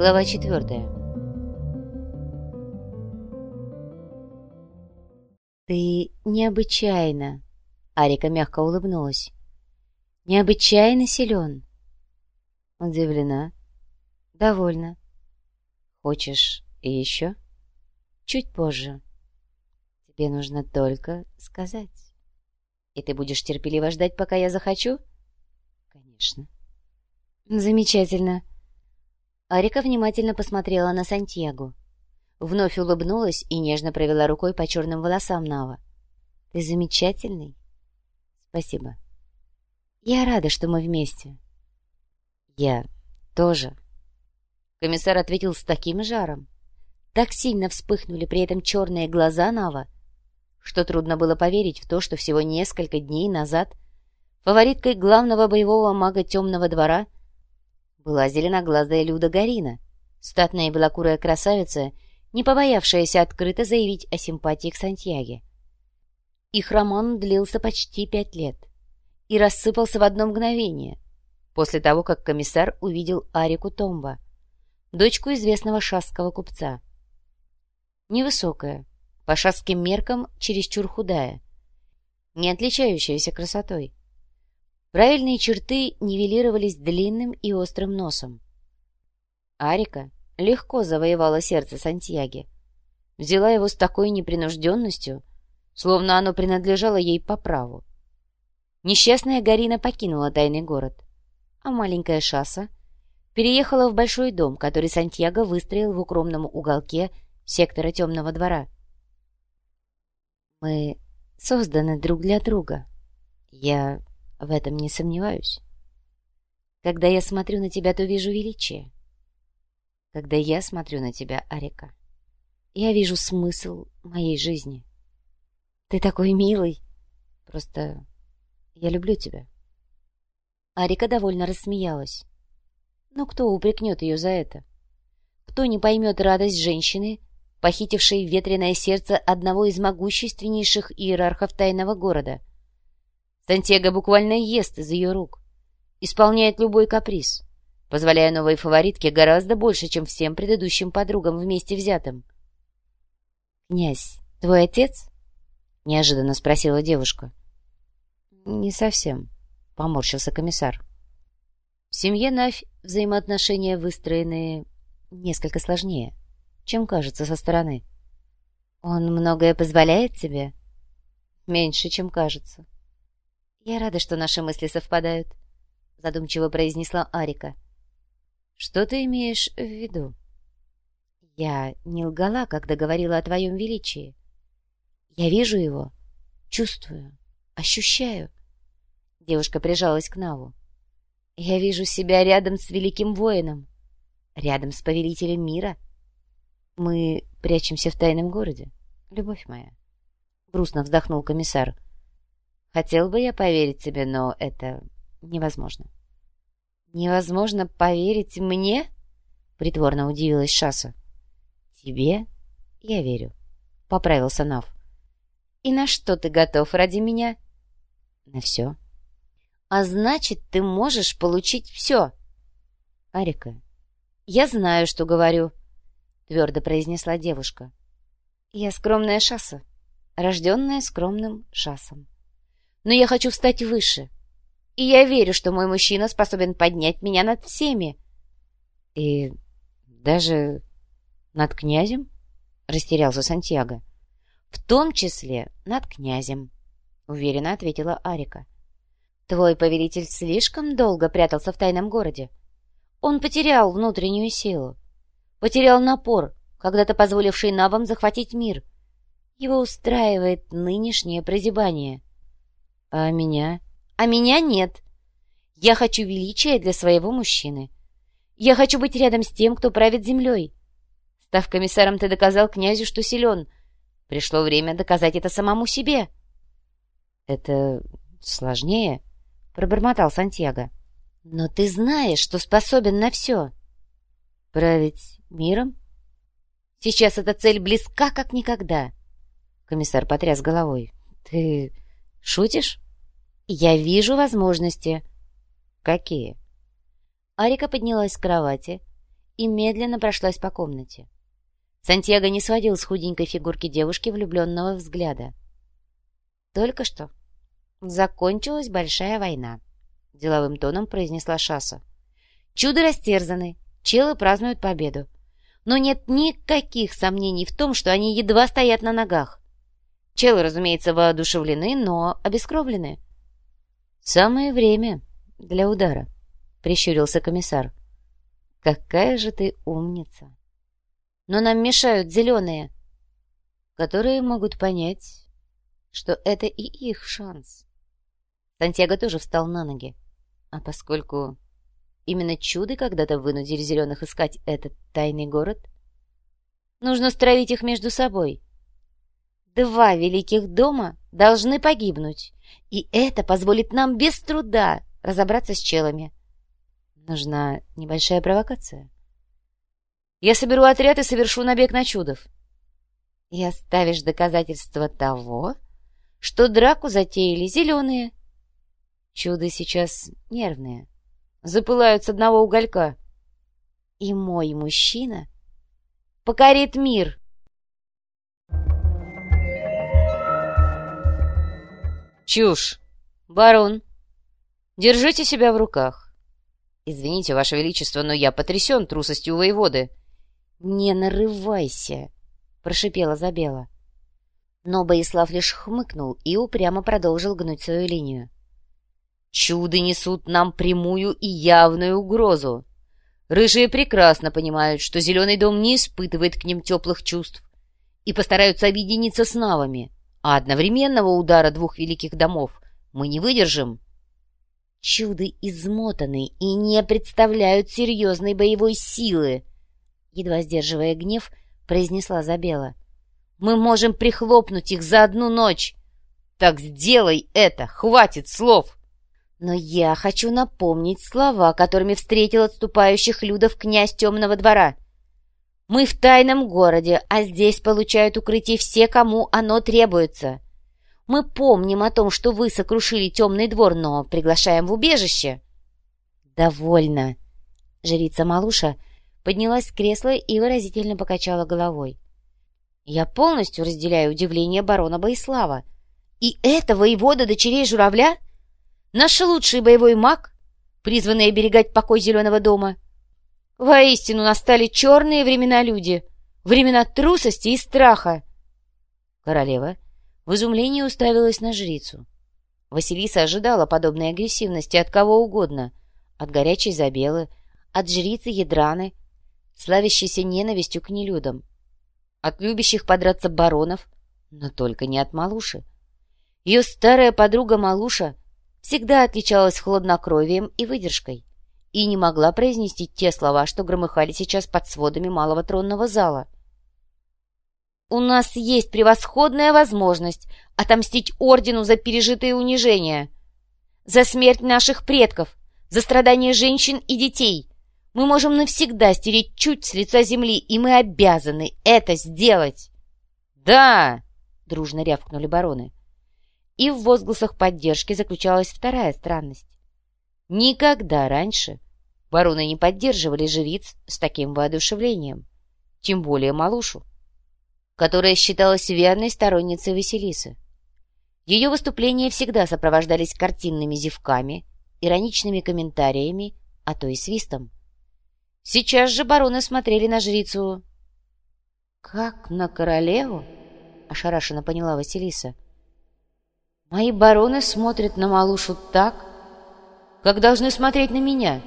Глава четвертая. «Ты необычайно...» — Арика мягко улыбнулась. «Необычайно силен». Удивлена. «Довольно. Хочешь еще?» «Чуть позже. Тебе нужно только сказать. И ты будешь терпеливо ждать, пока я захочу?» «Конечно». «Замечательно». Арика внимательно посмотрела на Сантьяго. Вновь улыбнулась и нежно провела рукой по черным волосам Нава. «Ты замечательный. Спасибо. Я рада, что мы вместе». «Я тоже». Комиссар ответил с таким жаром. Так сильно вспыхнули при этом черные глаза Нава, что трудно было поверить в то, что всего несколько дней назад фавориткой главного боевого мага Темного двора была зеленоглазая Люда Гарина, статная белокурая красавица — не побоявшаяся открыто заявить о симпатии к Сантьяге. Их роман длился почти пять лет и рассыпался в одно мгновение, после того, как комиссар увидел Арику Томба, дочку известного шасского купца. Невысокая, по шасским меркам чересчур худая, не отличающаяся красотой. Правильные черты нивелировались длинным и острым носом. Арика легко завоевала сердце Сантьяги. Взяла его с такой непринужденностью, словно оно принадлежало ей по праву. Несчастная Гарина покинула тайный город, а маленькая Шаса переехала в большой дом, который Сантьяго выстроил в укромном уголке сектора темного двора. «Мы созданы друг для друга. Я в этом не сомневаюсь. Когда я смотрю на тебя, то вижу величие когда я смотрю на тебя, Арика. Я вижу смысл моей жизни. Ты такой милый. Просто я люблю тебя. Арика довольно рассмеялась. Но кто упрекнет ее за это? Кто не поймет радость женщины, похитившей ветреное сердце одного из могущественнейших иерархов тайного города? Сантьяго буквально ест из ее рук, исполняет любой каприз — позволяя новой фаворитке гораздо больше, чем всем предыдущим подругам вместе взятым. «Князь, твой отец?» — неожиданно спросила девушка. «Не совсем», — поморщился комиссар. В семье Навь взаимоотношения выстроены несколько сложнее, чем кажется со стороны. «Он многое позволяет тебе?» «Меньше, чем кажется». «Я рада, что наши мысли совпадают», — задумчиво произнесла Арика. Что ты имеешь в виду? Я не лгала, когда говорила о твоем величии. Я вижу его, чувствую, ощущаю. Девушка прижалась к Наву. Я вижу себя рядом с великим воином, рядом с повелителем мира. Мы прячемся в тайном городе, любовь моя. Грустно вздохнул комиссар. Хотел бы я поверить тебе, но это невозможно. — «Невозможно поверить мне?» — притворно удивилась Шаса. «Тебе я верю», — поправился Нав. «И на что ты готов ради меня?» «На все». «А значит, ты можешь получить все». «Арика, я знаю, что говорю», — твердо произнесла девушка. «Я скромная Шаса, рожденная скромным Шасом. Но я хочу стать выше» и я верю, что мой мужчина способен поднять меня над всеми. — И даже над князем? — растерялся Сантьяго. — В том числе над князем, — уверенно ответила Арика. — Твой повелитель слишком долго прятался в тайном городе. Он потерял внутреннюю силу, потерял напор, когда-то позволивший Навам захватить мир. Его устраивает нынешнее прозябание. — А меня? а меня нет. Я хочу величия для своего мужчины. Я хочу быть рядом с тем, кто правит землей. Став комиссаром, ты доказал князю, что силен. Пришло время доказать это самому себе. — Это сложнее, — пробормотал Сантьяго. — Но ты знаешь, что способен на все. — Править миром? Сейчас эта цель близка, как никогда. Комиссар потряс головой. — Ты шутишь? «Я вижу возможности», «Какие?» Арика поднялась с кровати и медленно прошлась по комнате. Сантьяго не сводил с худенькой фигурки девушки влюбленного взгляда. «Только что закончилась большая война», — деловым тоном произнесла Шаса. «Чудо растерзаны, челы празднуют победу. Но нет никаких сомнений в том, что они едва стоят на ногах. Челы, разумеется, воодушевлены, но обескровлены». «Самое время для удара», — прищурился комиссар. «Какая же ты умница!» «Но нам мешают зеленые, которые могут понять, что это и их шанс». Сантьяго тоже встал на ноги. А поскольку именно чуды когда-то вынудили зеленых искать этот тайный город, нужно стравить их между собой. Два великих дома должны погибнуть, и это позволит нам без труда разобраться с челами. Нужна небольшая провокация. Я соберу отряд и совершу набег на чудов. И оставишь доказательства того, что драку затеяли зеленые. Чуды сейчас нервные, запылают с одного уголька. И мой мужчина покорит мир. Чушь! Барон, держите себя в руках. Извините, Ваше Величество, но я потрясен трусостью воеводы. Не нарывайся, прошипела Забела. Но Боислав лишь хмыкнул и упрямо продолжил гнуть свою линию. «Чуды несут нам прямую и явную угрозу. Рыжие прекрасно понимают, что Зеленый дом не испытывает к ним теплых чувств и постараются объединиться с навами, а одновременного удара двух великих домов мы не выдержим». «Чуды измотаны и не представляют серьезной боевой силы», едва сдерживая гнев, произнесла Забела. Мы можем прихлопнуть их за одну ночь. Так сделай это, хватит слов. Но я хочу напомнить слова, которыми встретил отступающих людов князь Темного двора. Мы в тайном городе, а здесь получают укрытие все, кому оно требуется. Мы помним о том, что вы сокрушили темный двор, но приглашаем в убежище. Довольно. Жрица Малуша поднялась с кресла и выразительно покачала головой. Я полностью разделяю удивление барона Боислава. И это воевода дочерей журавля? Наш лучший боевой маг, призванный оберегать покой Зеленого дома. Воистину настали черные времена люди, времена трусости и страха. Королева в изумлении уставилась на жрицу. Василиса ожидала подобной агрессивности от кого угодно, от горячей Забелы, от жрицы Ядраны, славящейся ненавистью к нелюдам от любящих подраться баронов, но только не от Малуши. Ее старая подруга Малуша всегда отличалась хладнокровием и выдержкой и не могла произнести те слова, что громыхали сейчас под сводами малого тронного зала. «У нас есть превосходная возможность отомстить ордену за пережитые унижения, за смерть наших предков, за страдания женщин и детей, мы можем навсегда стереть чуть с лица земли, и мы обязаны это сделать. Да! Дружно рявкнули бароны. И в возгласах поддержки заключалась вторая странность. Никогда раньше бароны не поддерживали жриц с таким воодушевлением, тем более малушу, которая считалась верной сторонницей Василисы. Ее выступления всегда сопровождались картинными зевками, ироничными комментариями, а то и свистом. Сейчас же бароны смотрели на жрицу. «Как на королеву?» — ошарашенно поняла Василиса. «Мои бароны смотрят на малушу так, как должны смотреть на меня».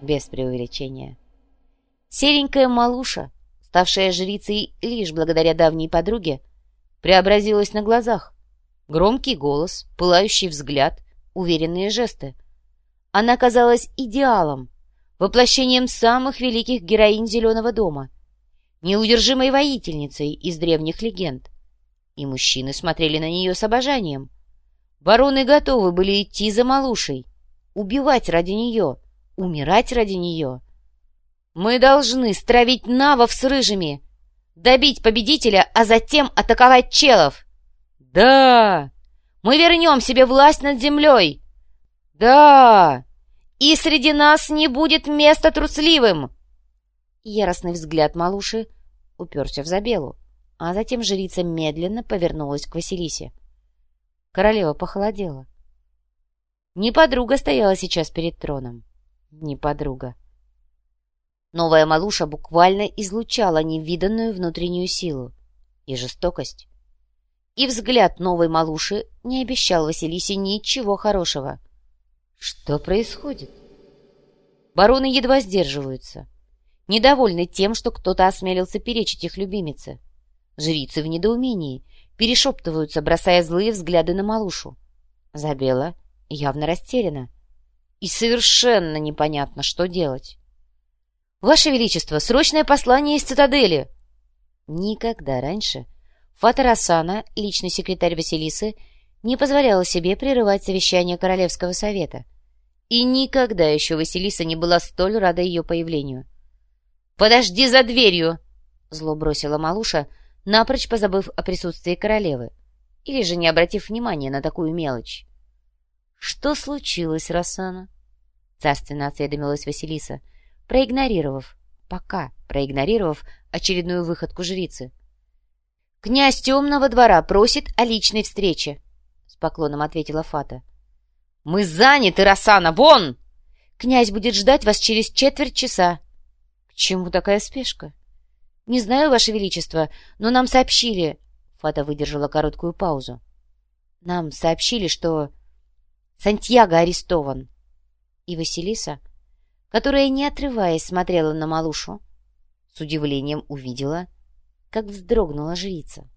Без преувеличения. Серенькая малуша, ставшая жрицей лишь благодаря давней подруге, преобразилась на глазах. Громкий голос, пылающий взгляд, уверенные жесты. Она казалась идеалом, воплощением самых великих героинь Зеленого дома, неудержимой воительницей из древних легенд. И мужчины смотрели на нее с обожанием. Бароны готовы были идти за малушей, убивать ради нее, умирать ради нее. «Мы должны стравить навов с рыжими, добить победителя, а затем атаковать челов!» «Да! Мы вернем себе власть над землей!» «Да!» И среди нас не будет места трусливым!» Яростный взгляд малуши уперся в Забелу, а затем жрица медленно повернулась к Василисе. Королева похолодела. Не подруга стояла сейчас перед троном. Не подруга. Новая малуша буквально излучала невиданную внутреннюю силу и жестокость. И взгляд новой малуши не обещал Василисе ничего хорошего. Что происходит? Бароны едва сдерживаются. Недовольны тем, что кто-то осмелился перечить их любимице. Жрицы в недоумении перешептываются, бросая злые взгляды на малушу. Забела явно растеряна. И совершенно непонятно, что делать. «Ваше Величество, срочное послание из цитадели!» Никогда раньше Фатарасана, личный секретарь Василисы, не позволяла себе прерывать совещание Королевского совета. И никогда еще Василиса не была столь рада ее появлению. «Подожди за дверью!» — зло бросила Малуша, напрочь позабыв о присутствии королевы, или же не обратив внимания на такую мелочь. «Что случилось, Рассана?» — царственно осведомилась Василиса, проигнорировав, пока проигнорировав очередную выходку жрицы. «Князь темного двора просит о личной встрече», — с поклоном ответила Фата. «Мы заняты, Рассана, вон!» «Князь будет ждать вас через четверть часа». «К чему такая спешка?» «Не знаю, Ваше Величество, но нам сообщили...» Фата выдержала короткую паузу. «Нам сообщили, что Сантьяго арестован. И Василиса, которая, не отрываясь, смотрела на малушу, с удивлением увидела, как вздрогнула жрица.